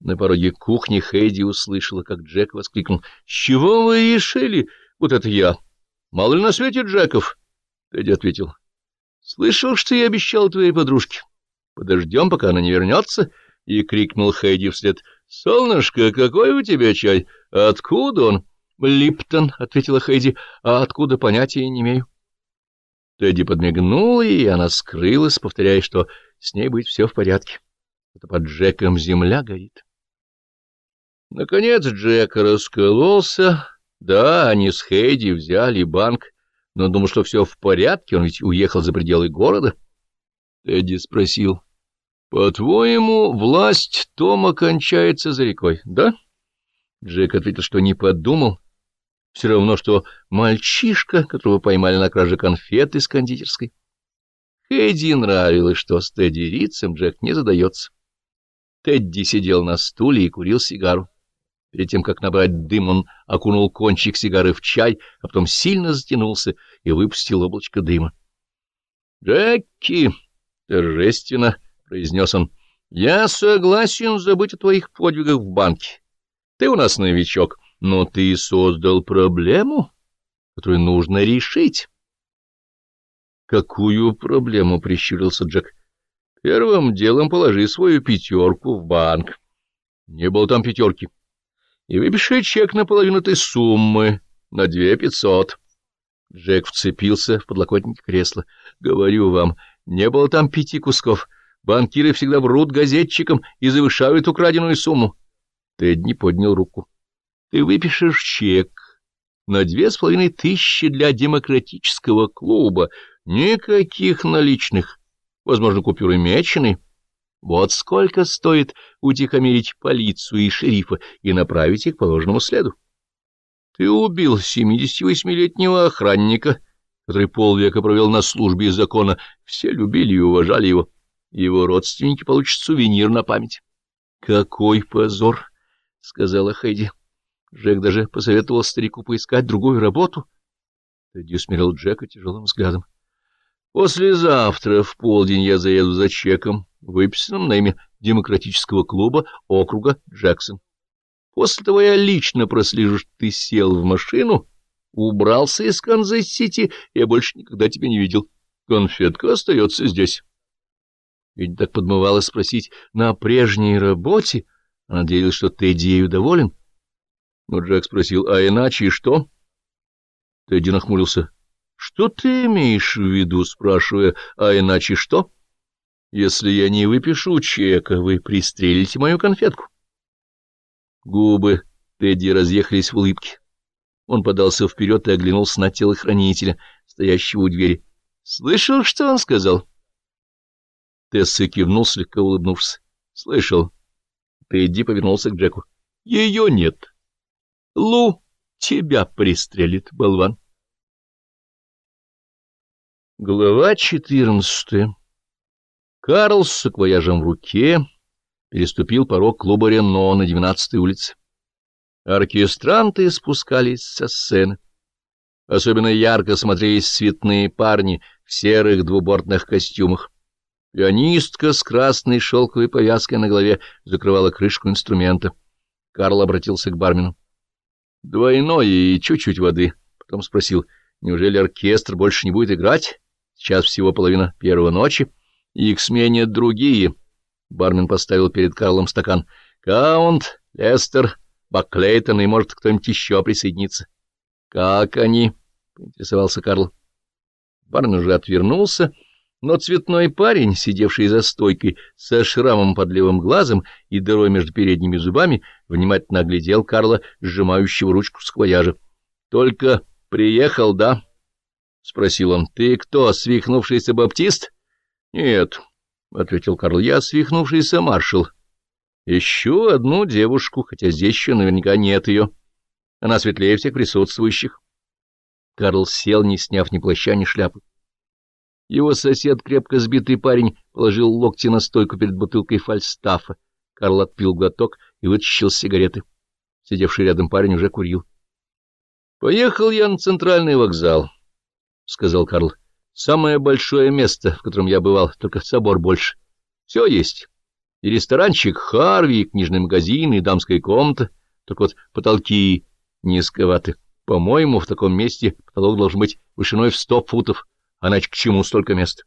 На пороге кухни Хейди услышала, как Джек воскликнул. — С чего вы решили? Вот это я. Мало ли на свете Джеков? Тедди ответил. — Слышал, что я обещал твоей подружке. Подождем, пока она не вернется. И крикнул Хейди вслед. — Солнышко, какой у тебя чай? Откуда он? — Липтон, — ответила Хейди. — А откуда, понятия не имею. Тедди подмигнула, и она скрылась, повторяя, что с ней будет все в порядке. Это под Джеком земля горит. Наконец Джек раскололся. Да, они с Хейди взяли банк, но думал, что все в порядке, он ведь уехал за пределы города. Эдди спросил, — По-твоему, власть Тома кончается за рекой, да? Джек ответил, что не подумал. Все равно, что мальчишка, которого поймали на краже конфет из кондитерской. Хейди нравилось, что с Тедди Рицем Джек не задается. Тедди сидел на стуле и курил сигару. Перед тем, как набрать дым, он окунул кончик сигары в чай, а потом сильно затянулся и выпустил облачко дыма. — Джеки! — торжественно произнес он. — Я согласен забыть о твоих подвигах в банке. Ты у нас новичок, но ты создал проблему, которую нужно решить. — Какую проблему? — прищурился Джек. — Первым делом положи свою пятерку в банк. Не было там пятерки и выпиши чек на половину этой суммы, на две пятьсот. Джек вцепился в подлокотник кресла. Говорю вам, не было там пяти кусков. Банкиры всегда врут газетчикам и завышают украденную сумму. Тедди поднял руку. Ты выпишешь чек на две с половиной тысячи для демократического клуба. Никаких наличных. Возможно, купюры мечены. Вот сколько стоит утихомирить полицию и шерифа и направить их по ложному следу. Ты убил 78-летнего охранника, который полвека провел на службе закона. Все любили и уважали его. Его родственники получат сувенир на память. — Какой позор! — сказала Хэйди. Джек даже посоветовал старику поискать другую работу. Тэдди усмирил Джека тяжелым взглядом. — Послезавтра в полдень я заеду за чеком выписанном на имя Демократического клуба округа Джексон. После того я лично прослежу, что ты сел в машину, убрался из Канзас-Сити, я больше никогда тебя не видел. Конфетка остается здесь. Ведь так подмывалось спросить, на прежней работе? Она надеялась, что ты ею доволен. Но Джек спросил, а иначе что? Тедди нахмурился. — Что ты имеешь в виду, спрашивая, а иначе что? — если я не выпишу чека, вы пристрелите мою конфетку. Губы Тедди разъехались в улыбке. Он подался вперед и оглянулся на телохранителя, стоящего у двери. — Слышал, что он сказал? Тесса кивнул, слегка улыбнувшись. — Слышал. Тедди повернулся к Джеку. — Ее нет. Лу тебя пристрелит, болван. Глава четырнадцатая Карл с саквояжем в руке переступил порог клуба «Рено» на 12-й улице. Оркестранты спускались со сцены. Особенно ярко смотрелись цветные парни в серых двубортных костюмах. Пианистка с красной шелковой повязкой на голове закрывала крышку инструмента. Карл обратился к бармену. — Двойное и чуть-чуть воды. Потом спросил, неужели оркестр больше не будет играть? Сейчас всего половина первой ночи. Их сменят другие. Бармен поставил перед Карлом стакан. Каунт, Лестер, Баклейтон и, может, кто-нибудь еще присоединится. — Как они? — поинтересовался Карл. Бармен уже отвернулся, но цветной парень, сидевший за стойкой, со шрамом под левым глазом и дырой между передними зубами, внимательно оглядел Карла, сжимающего ручку сквояжа. — Только приехал, да? — спросил он. — Ты кто, свихнувшийся баптист? —— Нет, — ответил Карл, — я свихнувшийся маршал. Ищу одну девушку, хотя здесь еще наверняка нет ее. Она светлее всех присутствующих. Карл сел, не сняв ни плаща, ни шляпы. Его сосед, крепко сбитый парень, положил локти на стойку перед бутылкой фальстафа. Карл отпил глоток и вытащил сигареты. Сидевший рядом парень уже курил. — Поехал я на центральный вокзал, — сказал Карл. Самое большое место, в котором я бывал, только собор больше. Все есть. И ресторанчик Харви, и книжный магазин, и дамская комната, только вот потолки низковаты. По-моему, в таком месте потолок должен быть вышиной в сто футов, а иначе к чему столько места?